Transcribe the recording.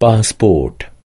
passport